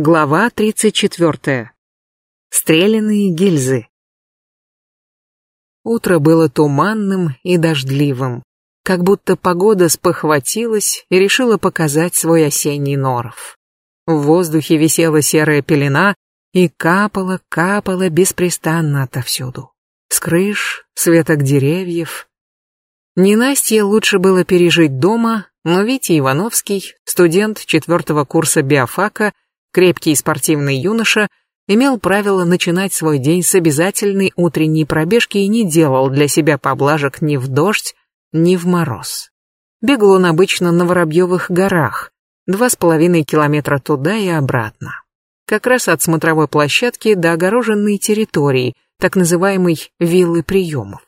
Глава 34. Стреляные гильзы. Утро было туманным и дождливым, как будто погода спохватилась и решила показать свой осенний норов. В воздухе висела серая пелена и капала, капала беспрестанно отовсюду. С крыш, с веток деревьев. Ненастье лучше было пережить дома, но Витя Ивановский, студент четвертого курса биофака, крепкий спортивный юноша, имел правило начинать свой день с обязательной утренней пробежки и не делал для себя поблажек ни в дождь, ни в мороз. Бегал он обычно на Воробьевых горах, два с половиной километра туда и обратно. Как раз от смотровой площадки до огороженной территории, так называемой виллы приемов.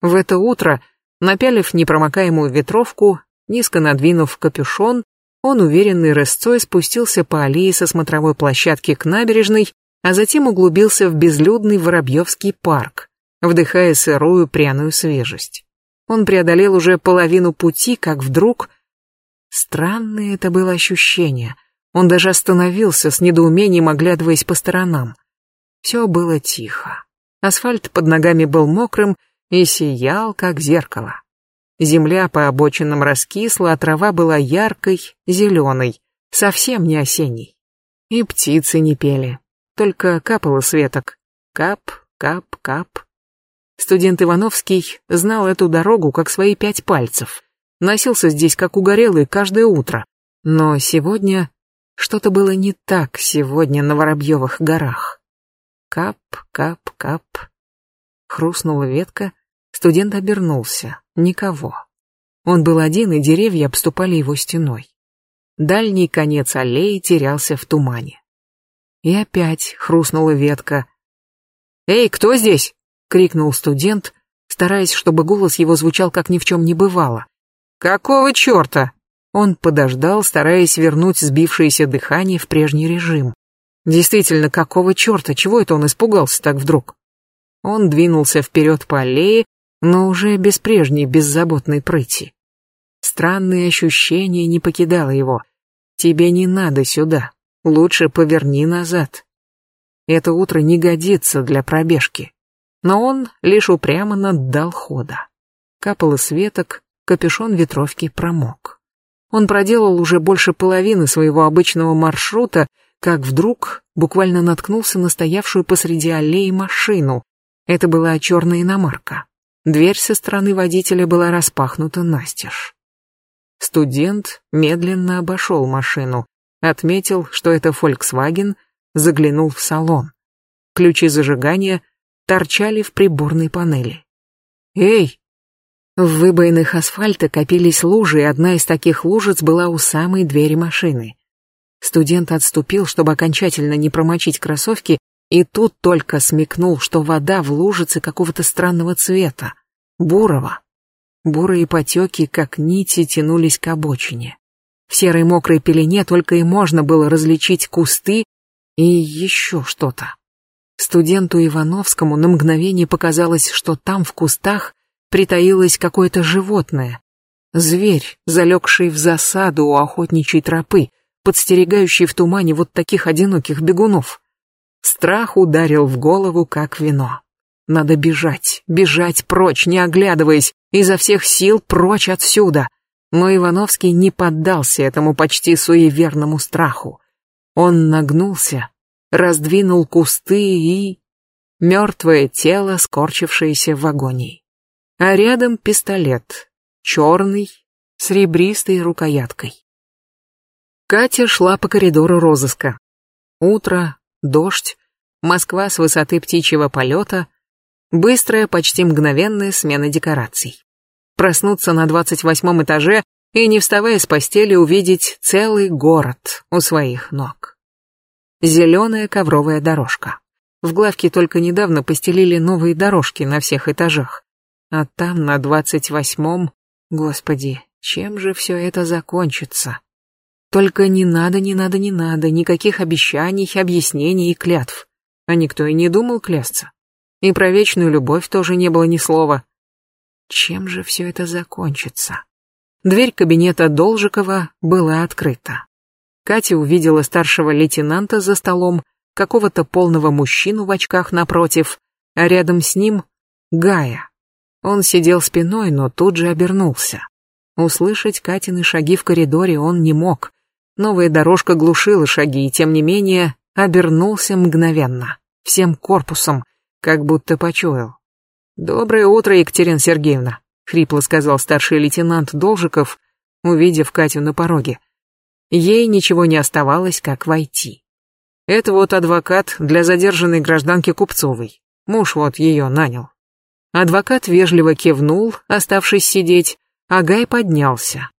В это утро, напялив непромокаемую ветровку, низко надвинув капюшон, он уверенной рысцой спустился по аллее со смотровой площадки к набережной, а затем углубился в безлюдный Воробьевский парк, вдыхая сырую пряную свежесть. Он преодолел уже половину пути, как вдруг... Странное это было ощущение. Он даже остановился с недоумением, оглядываясь по сторонам. Все было тихо. Асфальт под ногами был мокрым и сиял, как зеркало. Земля по обочинам раскисла, а трава была яркой, зеленой, совсем не осенней. И птицы не пели, только капало с веток. Кап, кап, кап. Студент Ивановский знал эту дорогу как свои пять пальцев. Носился здесь как угорелый каждое утро. Но сегодня что-то было не так сегодня на Воробьевых горах. Кап, кап, кап. Хрустнула ветка, студент обернулся. Никого. Он был один, и деревья обступали его стеной. Дальний конец аллеи терялся в тумане. И опять хрустнула ветка. «Эй, кто здесь?» — крикнул студент, стараясь, чтобы голос его звучал как ни в чем не бывало. «Какого черта?» Он подождал, стараясь вернуть сбившееся дыхание в прежний режим. Действительно, какого черта, чего это он испугался так вдруг? Он двинулся вперед по аллее, но уже без прежней беззаботной прыти. Странное ощущение не покидало его. Тебе не надо сюда, лучше поверни назад. Это утро не годится для пробежки. Но он лишь упрямо наддал хода. Капало с веток, капюшон ветровки промок. Он проделал уже больше половины своего обычного маршрута, как вдруг буквально наткнулся на стоявшую посреди аллеи машину. Это была черная иномарка. Дверь со стороны водителя была распахнута настежь. Студент медленно обошел машину, отметил, что это Volkswagen, заглянул в салон. Ключи зажигания торчали в приборной панели. «Эй!» В выбоинах асфальта копились лужи, и одна из таких лужиц была у самой двери машины. Студент отступил, чтобы окончательно не промочить кроссовки, и тут только смекнул, что вода в лужице какого-то странного цвета, бурого. Бурые потеки, как нити, тянулись к обочине. В серой мокрой пелене только и можно было различить кусты и еще что-то. Студенту Ивановскому на мгновение показалось, что там в кустах притаилось какое-то животное. Зверь, залегший в засаду у охотничьей тропы, подстерегающий в тумане вот таких одиноких бегунов. Страх ударил в голову, как вино. Надо бежать, бежать прочь, не оглядываясь, изо всех сил прочь отсюда. Но Ивановский не поддался этому почти суеверному страху. Он нагнулся, раздвинул кусты и... Мертвое тело, скорчившееся в агонии. А рядом пистолет, черный, с ребристой рукояткой. Катя шла по коридору розыска. Утро, дождь, Москва с высоты птичьего полета, быстрая, почти мгновенная смена декораций. Проснуться на двадцать восьмом этаже и, не вставая с постели, увидеть целый город у своих ног. Зеленая ковровая дорожка. В главке только недавно постелили новые дорожки на всех этажах. А там, на двадцать восьмом, господи, чем же все это закончится? Только не надо, не надо, не надо, никаких обещаний, объяснений и клятв. А никто и не думал клясться. И про вечную любовь тоже не было ни слова. Чем же все это закончится? Дверь кабинета Должикова была открыта. Катя увидела старшего лейтенанта за столом, какого-то полного мужчину в очках напротив, а рядом с ним — Гая. Он сидел спиной, но тут же обернулся. Услышать Катины шаги в коридоре он не мог. Новая дорожка глушила шаги, и тем не менее обернулся мгновенно, всем корпусом, как будто почуял. «Доброе утро, Екатерина Сергеевна», — хрипло сказал старший лейтенант Должиков, увидев Катю на пороге. Ей ничего не оставалось, как войти. Это вот адвокат для задержанной гражданки Купцовой. Муж вот ее нанял. Адвокат вежливо кивнул, оставшись сидеть, а Гай поднялся.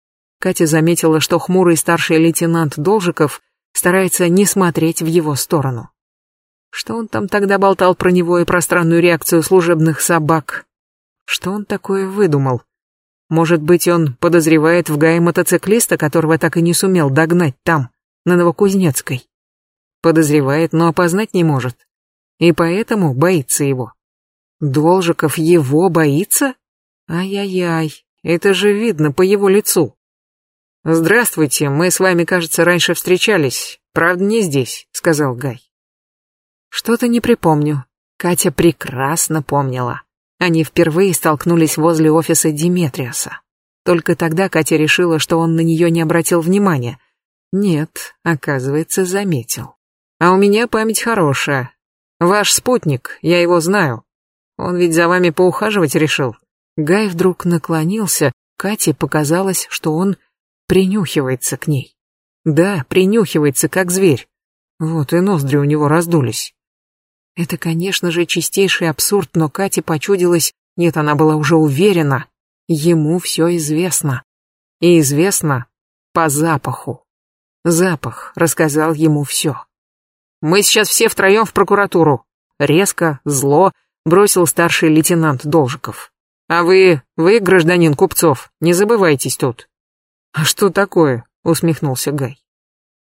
Катя заметила, что хмурый старший лейтенант Должиков старается не смотреть в его сторону. Что он там тогда болтал про него и про странную реакцию служебных собак? Что он такое выдумал? Может быть, он подозревает в Гае мотоциклиста, которого так и не сумел догнать там, на Новокузнецкой? Подозревает, но опознать не может. И поэтому боится его. Должиков его боится? Ай-яй-яй, это же видно по его лицу. «Здравствуйте, мы с вами, кажется, раньше встречались. Правда, не здесь», — сказал Гай. Что-то не припомню. Катя прекрасно помнила. Они впервые столкнулись возле офиса Диметриаса. Только тогда Катя решила, что он на нее не обратил внимания. Нет, оказывается, заметил. А у меня память хорошая. Ваш спутник, я его знаю. Он ведь за вами поухаживать решил. Гай вдруг наклонился, Кате показалось, что он принюхивается к ней. Да, принюхивается, как зверь. Вот и ноздри у него раздулись. Это, конечно же, чистейший абсурд, но Кате почудилось, нет, она была уже уверена, ему все известно. И известно по запаху. Запах рассказал ему все. «Мы сейчас все втроем в прокуратуру», — резко, зло бросил старший лейтенант Должиков. «А вы, вы, гражданин Купцов, не забывайтесь тут». «А что такое?» — усмехнулся Гай.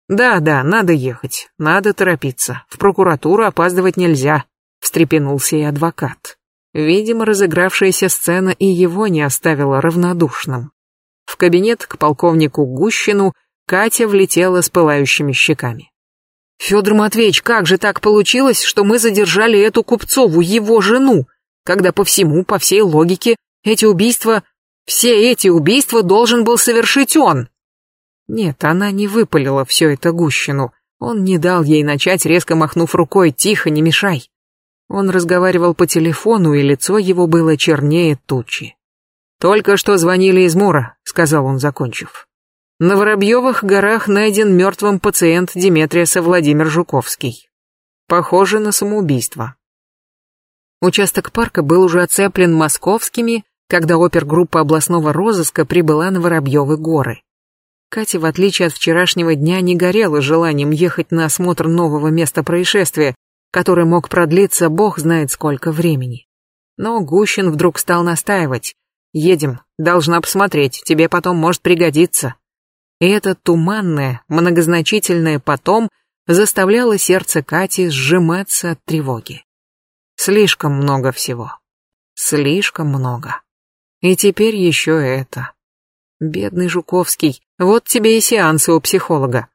«Да, да, надо ехать, надо торопиться. В прокуратуру опаздывать нельзя», — встрепенулся и адвокат. Видимо, разыгравшаяся сцена и его не оставила равнодушным. В кабинет к полковнику Гущину Катя влетела с пылающими щеками. «Федор Матвеевич, как же так получилось, что мы задержали эту Купцову, его жену, когда по всему, по всей логике, эти убийства, все эти убийства должен был совершить он?» Нет, она не выпалила все это Гущину. Он не дал ей начать, резко махнув рукой «Тихо, не мешай». Он разговаривал по телефону, и лицо его было чернее тучи. «Только что звонили из Мура», — сказал он, закончив. «На Воробьевых горах найден мертвым пациент Диметриаса Владимир Жуковский. Похоже на самоубийство». Участок парка был уже оцеплен московскими, когда опергруппа областного розыска прибыла на Воробьевы горы. Катя, в отличие от вчерашнего дня, не горела желанием ехать на осмотр нового места происшествия, который мог продлиться бог знает сколько времени. Но Гущин вдруг стал настаивать. «Едем, должна посмотреть, тебе потом может пригодиться». И это туманное, многозначительное «потом» заставляло сердце Кати сжиматься от тревоги. Слишком много всего. Слишком много. И теперь еще это. Бедный Жуковский, вот тебе и сеансы у психолога.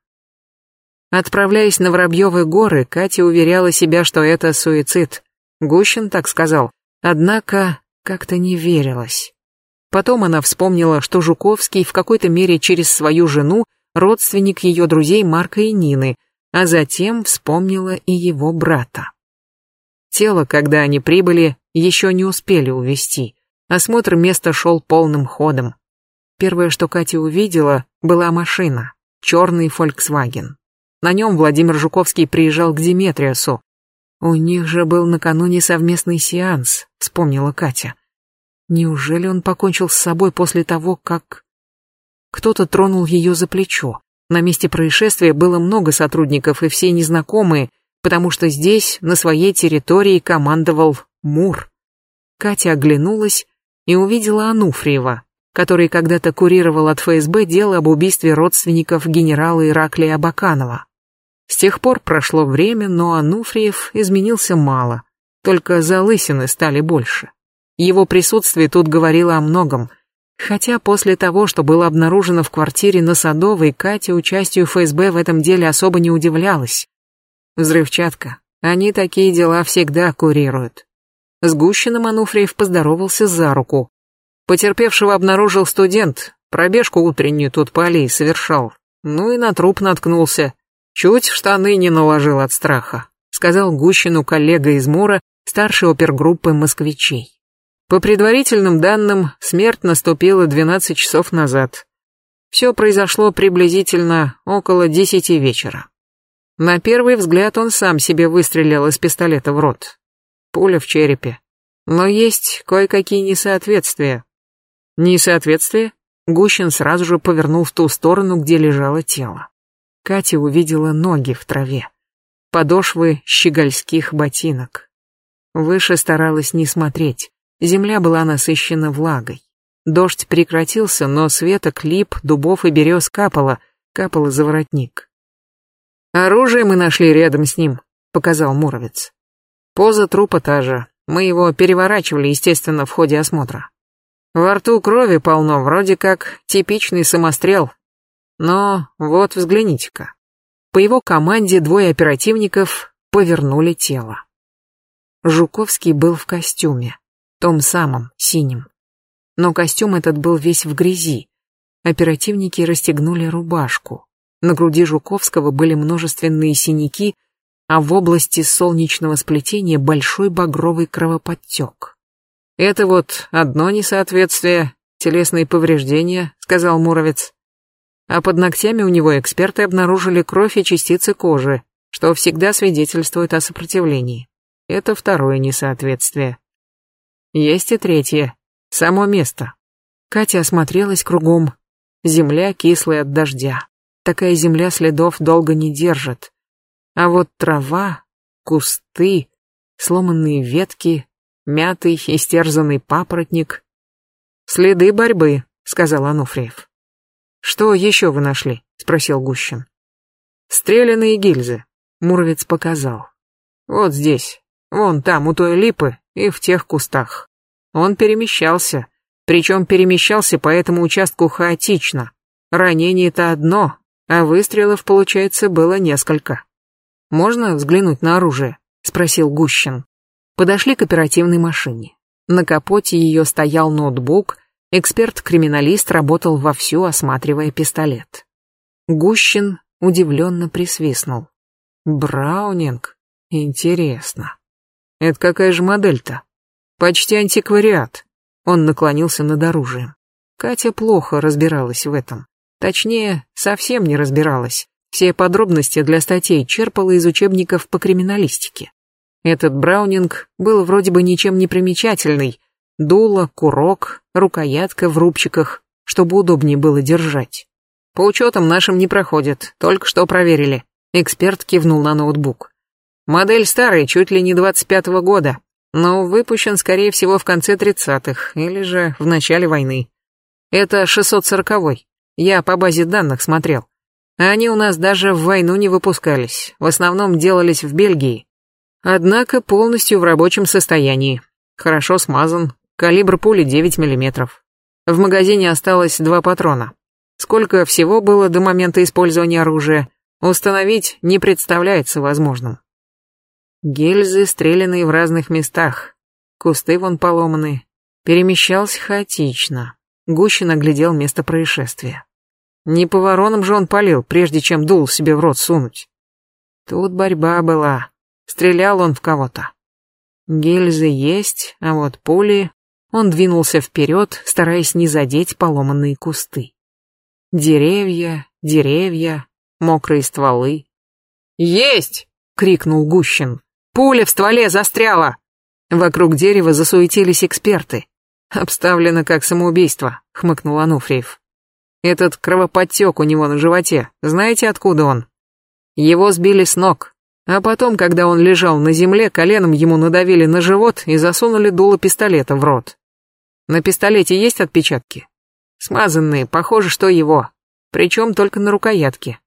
Отправляясь на Воробьевы горы, Катя уверяла себя, что это суицид. Гущин так сказал. Однако как-то не верилась. Потом она вспомнила, что Жуковский в какой-то мере через свою жену родственник ее друзей Марка и Нины, а затем вспомнила и его брата. Тело, когда они прибыли, еще не успели увезти. Осмотр места шел полным ходом. Первое, что Катя увидела, была машина, черный Volkswagen. На нем Владимир Жуковский приезжал к Диметриасу. У них же был накануне совместный сеанс, вспомнила Катя. Неужели он покончил с собой после того, как... Кто-то тронул ее за плечо. На месте происшествия было много сотрудников и все незнакомые, потому что здесь, на своей территории, командовал Мур. Катя оглянулась и увидела Ануфриева, который когда-то курировал от ФСБ дело об убийстве родственников генерала Ираклия Абаканова. С тех пор прошло время, но Ануфриев изменился мало, только залысины стали больше. Его присутствие тут говорило о многом. Хотя после того, что было обнаружено в квартире на Садовой, Катя участию ФСБ в этом деле особо не удивлялась. Взрывчатка. Они такие дела всегда курируют. С Гущиным Ануфриев поздоровался за руку. Потерпевшего обнаружил студент, пробежку утреннюю тут по аллее совершал. Ну и на труп наткнулся. Чуть в штаны не наложил от страха, сказал Гущину коллега из Мура, старший опергруппы москвичей. По предварительным данным, смерть наступила 12 часов назад. Все произошло приблизительно около 10 вечера. На первый взгляд он сам себе выстрелил из пистолета в рот. Пуля в черепе. Но есть кое-какие несоответствия. Несоответствия? Гущин сразу же повернул в ту сторону, где лежало тело. Катя увидела ноги в траве. Подошвы щегольских ботинок. Выше старалась не смотреть. Земля была насыщена влагой. Дождь прекратился, но светок лип, дубов и берез капало, капало за воротник. «Оружие мы нашли рядом с ним», — показал Муровец. «Поза трупа та же. Мы его переворачивали, естественно, в ходе осмотра. Во рту крови полно, вроде как типичный самострел. Но вот взгляните-ка». По его команде двое оперативников повернули тело. Жуковский был в костюме том самом, синем. Но костюм этот был весь в грязи. Оперативники расстегнули рубашку. На груди Жуковского были множественные синяки, а в области солнечного сплетения большой багровый кровоподтек. «Это вот одно несоответствие, телесные повреждения», — сказал Муровец. А под ногтями у него эксперты обнаружили кровь и частицы кожи, что всегда свидетельствует о сопротивлении. Это второе несоответствие. Есть и третье. Само место. Катя осмотрелась кругом. Земля кислая от дождя. Такая земля следов долго не держит. А вот трава, кусты, сломанные ветки, мятый, истерзанный папоротник. «Следы борьбы», — сказал Ануфриев. «Что еще вы нашли?» — спросил Гущин. «Стреляные гильзы», — Муровец показал. «Вот здесь, вон там, у той липы, и в тех кустах. Он перемещался, причем перемещался по этому участку хаотично. Ранение-то одно, а выстрелов, получается, было несколько. «Можно взглянуть на оружие?» — спросил Гущин. Подошли к оперативной машине. На капоте ее стоял ноутбук, эксперт-криминалист работал вовсю, осматривая пистолет. Гущин удивленно присвистнул. «Браунинг? Интересно». Это какая же модель-то? Почти антиквариат. Он наклонился над оружием. Катя плохо разбиралась в этом. Точнее, совсем не разбиралась. Все подробности для статей черпала из учебников по криминалистике. Этот Браунинг был вроде бы ничем не примечательный. Дуло, курок, рукоятка в рубчиках, чтобы удобнее было держать. По учетам нашим не проходит, только что проверили. Эксперт кивнул на ноутбук. Модель старая, чуть ли не 25-го года, но выпущен, скорее всего, в конце 30-х или же в начале войны. Это 640-й. Я по базе данных смотрел. Они у нас даже в войну не выпускались, в основном делались в Бельгии. Однако полностью в рабочем состоянии. Хорошо смазан, калибр пули 9 мм. В магазине осталось два патрона. Сколько всего было до момента использования оружия, установить не представляется возможным. Гильзы, стрелянные в разных местах. Кусты вон поломаны. Перемещался хаотично. Гущин оглядел место происшествия. Не по воронам же он палил, прежде чем дул себе в рот сунуть. Тут борьба была. Стрелял он в кого-то. Гильзы есть, а вот пули... Он двинулся вперед, стараясь не задеть поломанные кусты. Деревья, деревья, мокрые стволы. «Есть!» — крикнул Гущин. Пуля в стволе застряла. Вокруг дерева засуетились эксперты. Обставлено как самоубийство, хмыкнул Ануфриев. Этот кровоподтек у него на животе, знаете откуда он? Его сбили с ног, а потом, когда он лежал на земле, коленом ему надавили на живот и засунули дуло пистолета в рот. На пистолете есть отпечатки? Смазанные, похоже, что его. Причем только на рукоятке.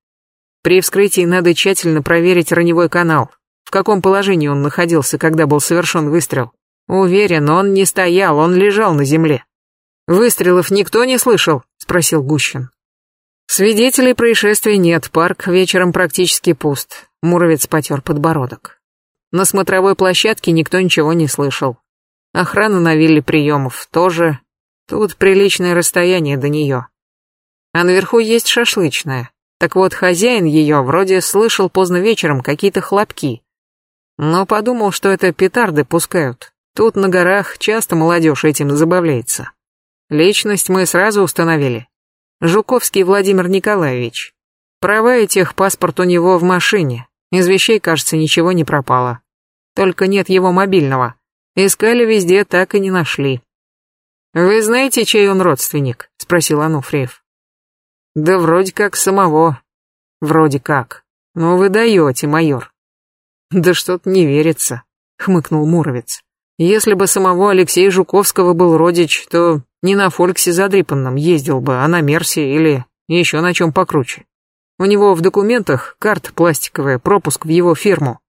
При вскрытии надо тщательно проверить раневой канал в каком положении он находился, когда был совершен выстрел. Уверен, он не стоял, он лежал на земле. «Выстрелов никто не слышал?» — спросил Гущин. «Свидетелей происшествия нет, парк вечером практически пуст», — Муровец потер подбородок. На смотровой площадке никто ничего не слышал. Охрана на вилле приемов тоже. Тут приличное расстояние до нее. А наверху есть шашлычная. Так вот, хозяин ее вроде слышал поздно вечером какие-то хлопки. Но подумал, что это петарды пускают. Тут на горах часто молодежь этим забавляется. Личность мы сразу установили. Жуковский Владимир Николаевич. Права и техпаспорт у него в машине. Из вещей, кажется, ничего не пропало. Только нет его мобильного. Искали везде, так и не нашли. «Вы знаете, чей он родственник?» — спросил Ануфриев. «Да вроде как самого». «Вроде как. Но вы даете, майор». «Да что-то не верится», — хмыкнул Муровец. «Если бы самого Алексея Жуковского был родич, то не на Фольксе задрипанном ездил бы, а на Мерсе или еще на чем покруче. У него в документах карта пластиковая, пропуск в его фирму.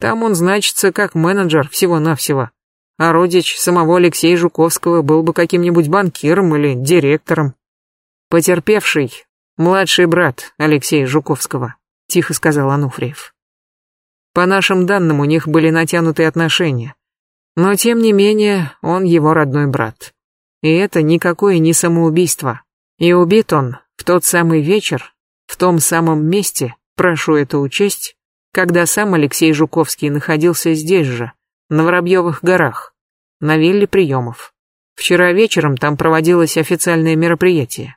Там он значится как менеджер всего-навсего. А родич самого Алексея Жуковского был бы каким-нибудь банкиром или директором. Потерпевший, младший брат Алексея Жуковского, тихо сказал Ануфриев. По нашим данным, у них были натянутые отношения. Но тем не менее, он его родной брат. И это никакое не самоубийство. И убит он в тот самый вечер, в том самом месте, прошу это учесть, когда сам Алексей Жуковский находился здесь же, на Воробьевых горах, на вилле приемов. Вчера вечером там проводилось официальное мероприятие.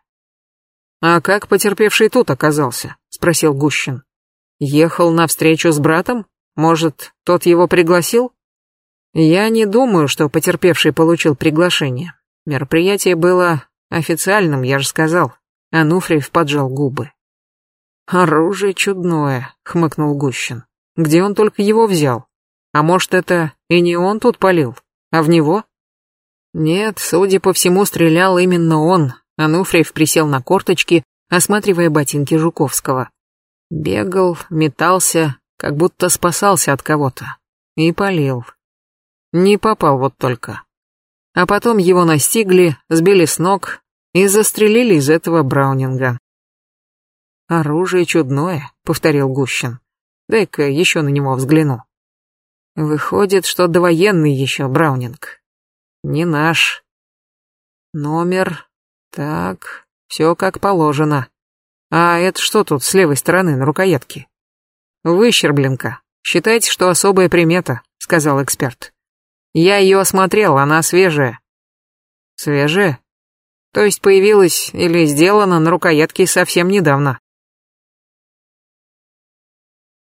«А как потерпевший тут оказался?» — спросил Гущин. «Ехал на встречу с братом? Может, тот его пригласил?» «Я не думаю, что потерпевший получил приглашение. Мероприятие было официальным, я же сказал. Ануфриев поджал губы. «Оружие чудное», — хмыкнул Гущин. «Где он только его взял? А может, это и не он тут полил, а в него?» Нет, судя по всему, стрелял именно он. Ануфриев присел на корточки, осматривая ботинки Жуковского. Бегал, метался, как будто спасался от кого-то. И полил. Не попал вот только а потом его настигли, сбили с ног и застрелили из этого Браунинга. «Оружие чудное», — повторил Гущин. «Дай-ка еще на него взгляну». «Выходит, что довоенный еще Браунинг. Не наш. Номер. Так, все как положено. А это что тут с левой стороны на рукоятке?» «Выщербленка. Считайте, что особая примета», — сказал эксперт. Я ее осмотрел, она свежая. Свежая? То есть появилась или сделана на рукоятке совсем недавно.